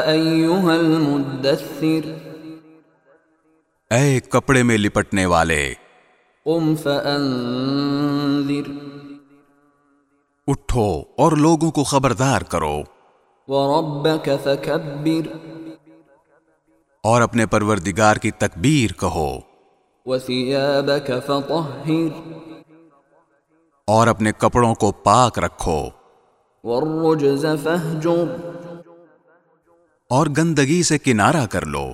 ایوہا المدثر. اے کپڑے میں لپٹنے والے قم فانذر اٹھو اور لوگوں کو خبردار کرو۔ وربک فکبر اور اپنے پروردگار کی تکبیر کہو۔ وثیابک فطہر اور اپنے کپڑوں کو پاک رکھو۔ والرجز فہجر اور گندگی سے کنارہ کر لو۔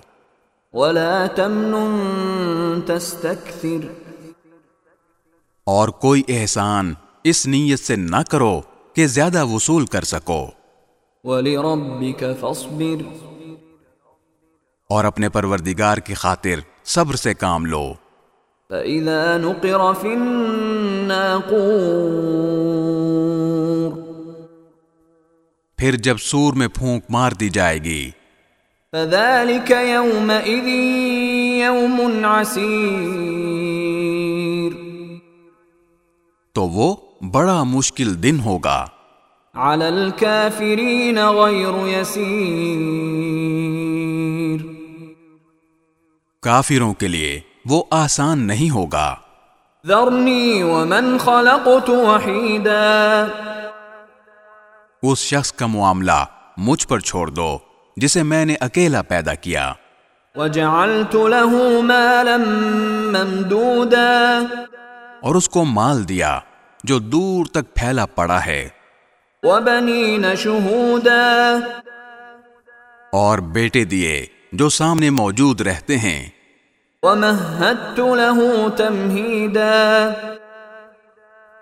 ولا تمنن تستکثر اور کوئی احسان اس نیت سے نہ کرو کہ زیادہ وصول کر سکو۔ ولربک فاصبر۔ اور اپنے پروردگار کی خاطر صبر سے کام لو۔ فإذا نقر في الناقور۔ پھر جب سور میں پھونک مار دی جائے گی۔ فذلك يومئذ يوم عسير۔ تو وہ بڑا مشکل دن ہوگا۔ على الكافرين غير يسير۔ کافروں کے لیے وہ آسان نہیں ہوگا۔ ذرني ومن خلقت وحيدا۔ اس شخص کا معاملہ مجھ پر چھوڑ دو جسے میں نے اکیلا پیدا کیا۔ وجعلت له مالا ممدودا۔ اور اس کو مال دیا جو دور تک پھیلا پڑا ہے۔ وبنين شهودا اور بیٹے دیے جو سامنے موجود رہتے ہیں۔ ومهدت له تمهيدا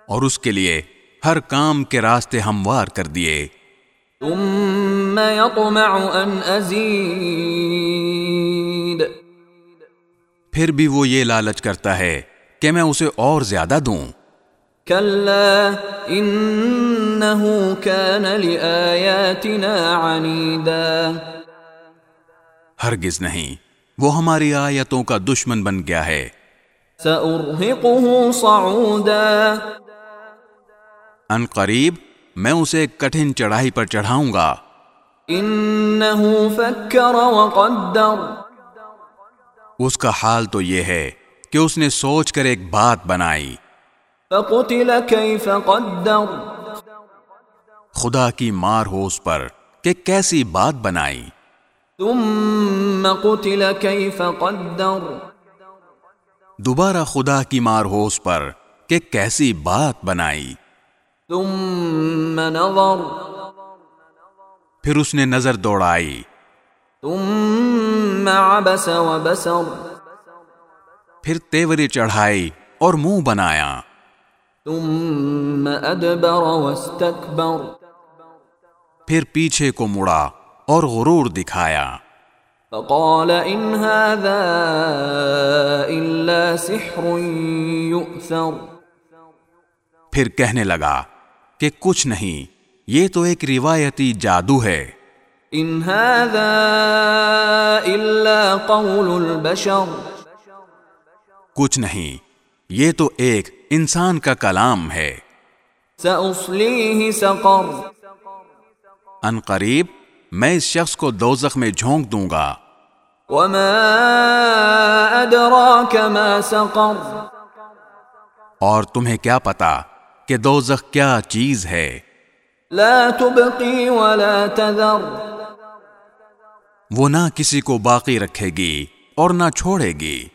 اور اس کے لیے ہر کام کے راستے ہموار کر دیے۔ ثم يطمع ان ازيد پھر بھی وہ یہ لالچ کرتا ہے کہ میں اسے اور زیادہ دوں۔ كان لاياتنا عنيدا۔ ہرگز نہیں وہ ہماری آیتوں کا دشمن بن گیا ہے۔ سارهقه صعودا۔ ان قریب میں اسے کٹھن چڑھائی پر چڑھاؤں گا۔ فكر وقدر اس کا حال تو یہ ہے کہ اس نے سوچ کر ایک بات بنائی۔ فقتل كيف قدر۔ خدا کی مار ہو اس پر کہ کیسی بات بنائی۔ ثم قتل كيف قدر۔ دوبارہ خدا کی مار ہو اس پر کہ کیسی بات بنائی۔ ثم نظر. پھر اس نے نظر دوڑائی۔ ثم عبس وبسر پھر تیوری چڑھائی اور منہ بنایا۔ ثم ادبر واستكبر پھر پیچھے کو مڑا اور غرور دکھایا۔ فقال ان هذا الا سحر يؤثر. پھر کہنے لگا کہ کچھ نہیں یہ تو ایک روایتی جادو ہے۔ ان هذا الا قول البشر۔ کچھ نہیں یہ تو ایک انسان کا کلام ہے۔ سقر۔ ان قریب میں اس شخص کو دوزخ میں جھونک دوں گا۔ وما ادراك ما سقر۔ اور تمہیں کیا پتا کہ دوزخ کیا چیز ہے۔ لا تبقي ولا تذر۔ وہ نہ کسی کو باقی رکھے گی اور نہ چھوڑے گی۔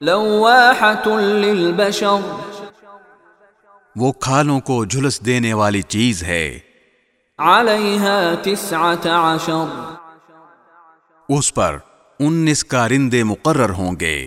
لواحة للبشر۔ وہ کھالوں کو جھلس دینے والی چیز ہے۔ عليها تسعة عشر۔ اس پر انیس کارندے مقرر ہوں گے۔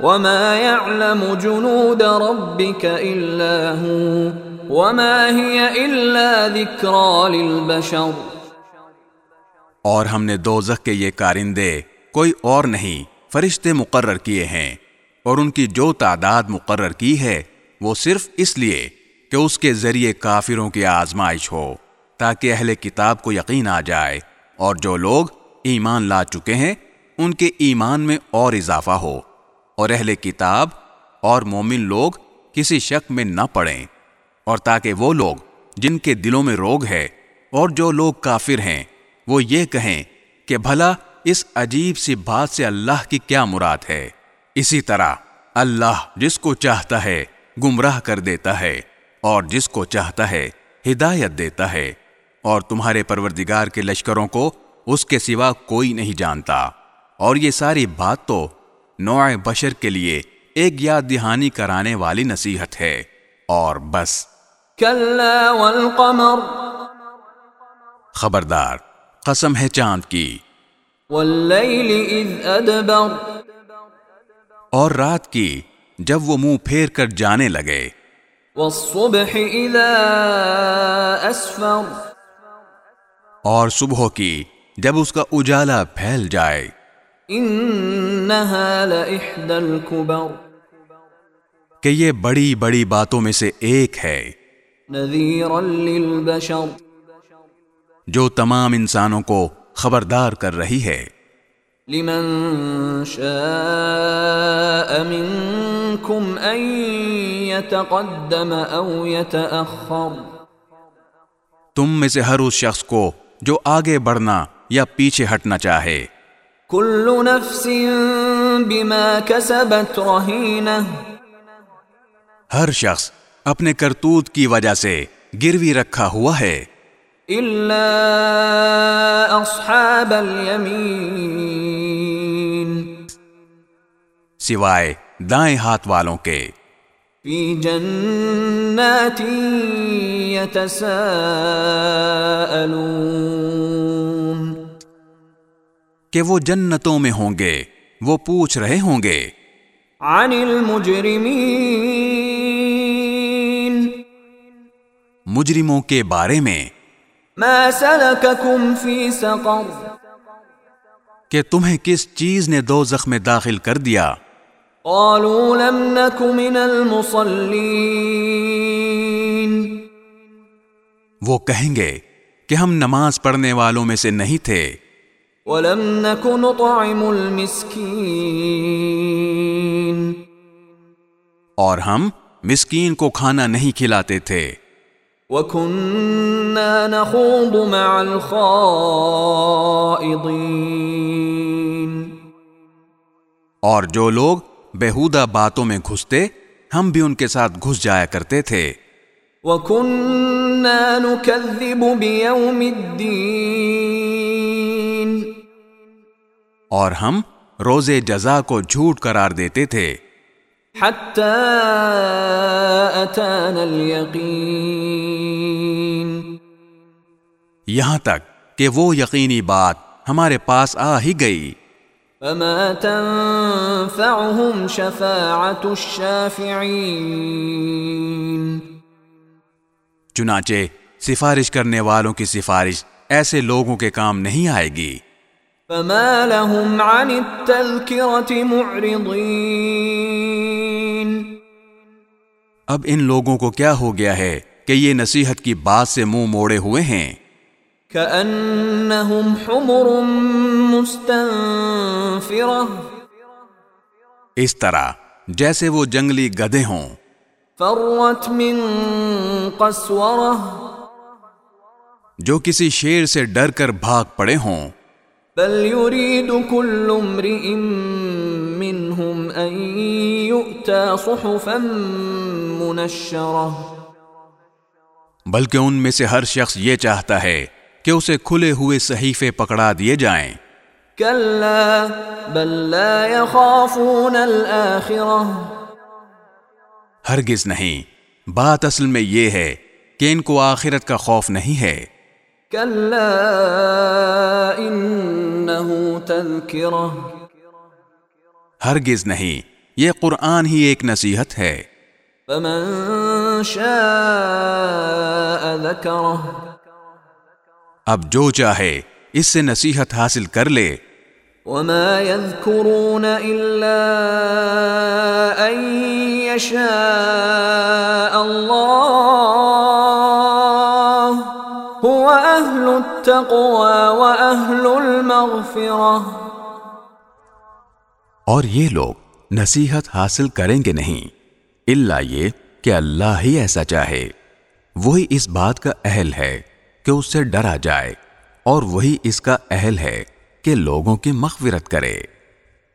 وما يعلم جنود ربك الا هو وما هي الا ذكرى للبشر اور ہم نے دوزخ کے یہ کارندے کوئی اور نہیں فرشتے مقرر کیے ہیں اور ان کی جو تعداد مقرر کی ہے وہ صرف اس لیے کہ اس کے ذریعے کافروں کی آزمائش ہو تاکہ اہل کتاب کو یقین آ جائے اور جو لوگ ایمان لا چکے ہیں ان کے ایمان میں اور اضافہ ہو۔ اور اہل کتاب اور مومن لوگ کسی شک میں نہ پڑیں، اور تاکہ وہ لوگ جن کے دلوں میں روگ ہے اور جو لوگ کافر ہیں، وہ یہ کہیں کہ بھلا اس عجیب سی بات سے اللہ کی کیا مراد ہے۔ اسی طرح اللہ جس کو چاہتا ہے گمراہ کر دیتا ہے، اور جس کو چاہتا ہے ہدایت دیتا ہے، اور تمہارے پروردگار کے لشکروں کو اس کے سوا کوئی نہیں جانتا۔ اور یہ ساری بات تو نوع بشر کے لیے ایک یاد دہانی کرانے والی نصیحت ہے۔ اور بس۔ والقمر۔ خبردار۔ قسم ہے چاند کی۔ والليل اذ ادبر۔ اور رات کی جب وہ منہ پھیر کر جانے لگے۔ والصبح اذا اسفر۔ اور صبح کی جب اس کا اجالا پھیل جائے۔ لاحدى الكبر. کہ یہ بڑی بڑی باتوں میں سے ایک ہے۔ نذيرا للبشر. جو تمام انسانوں کو خبردار کر رہی ہے۔ لمن شاء منكم ان يتقدم او يتاخر تم میں سے ہر اس شخص کو جو آگے بڑھنا یا پیچھے ہٹنا چاہے۔ كل نفس بما كسبت رهينه ہر شخص اپنے کرتوت کی وجہ سے گروی رکھا ہوا ہے۔ الا اصحاب اليمين. سوائے دائیں ہاتھ والوں کے۔ في جنات يتساءلون. کہ وہ جنتوں میں ہوں گے وہ پوچھ رہے ہوں گے۔ عن المجرمين مجرموں کے بارے میں۔ ما سلككم في سقر۔ کہ تمہیں کس چیز نے دو میں داخل کر دیا۔ قالوا لم نك من المصلين وہ کہیں گے کہ ہم نماز پڑھنے والوں میں سے نہیں تھے۔ ولم نك نطعم المسكين. اور ہم مسکین کو کھانا نہیں کھلاتے تھے۔ وكنا نخوض مع الخائضين۔ اور جو لوگ بےحودہ باتوں میں گھستے ہم بھی ان کے ساتھ گھس جایا کرتے تھے۔ وكنا نكذب بيوم الدين۔ اور ہم روز جزا کو جھوٹ قرار دیتے تھے۔ اليقين۔ یہاں تک کہ وہ یقینی بات ہمارے پاس آ ہی گئی۔ فما تنفعهم شفاعة الشافعين۔ چنانچہ سفارش کرنے والوں کی سفارش ایسے لوگوں کے کام نہیں آئے گی۔ فما لهم عن اب ان لوگوں کو کیا ہو گیا ہے کہ یہ نصیحت کی بات سے منہ موڑے ہوئے ہیں؟ كأنهم حمر مستنفرة۔ اس طرح جیسے وہ جنگلی گدے ہوں۔ فرت من جو کسی شیر سے ڈر کر بھاگ پڑے ہوں۔ بل يريد كل امرئ منهم أن يؤتى صحفا منشرة. بلکہ ان میں سے ہر شخص یہ چاہتا ہے کہ اسے کھلے ہوئے صحیفے پکڑا دیے جائیں۔ كلا بل لا يخافون الآخرة. ہرگز نہیں بات اصل میں یہ ہے کہ ان کو آخرت کا خوف نہیں ہے۔ كلا إنه تذكرة. ہرگز نہیں یہ قرآن ہی ایک نصیحت ہے۔ فمن شاء ذكره اب جو چاہے اس سے نصیحت حاصل کر لے۔ وما يذكرون إلا أن يشاء الله. هو أهل التقوى وأهل المغفرة. اور یہ لوگ نصیحت حاصل کریں گے نہیں اللہ یہ کہ اللہ ہی ایسا چاہے۔ وہی اس بات کا اہل ہے کہ اس سے ڈرا جائے، اور وہی اس کا اہل ہے کہ لوگوں کی مغفرت کرے۔